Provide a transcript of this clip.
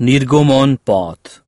নির্গমন পথ।